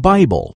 Bible.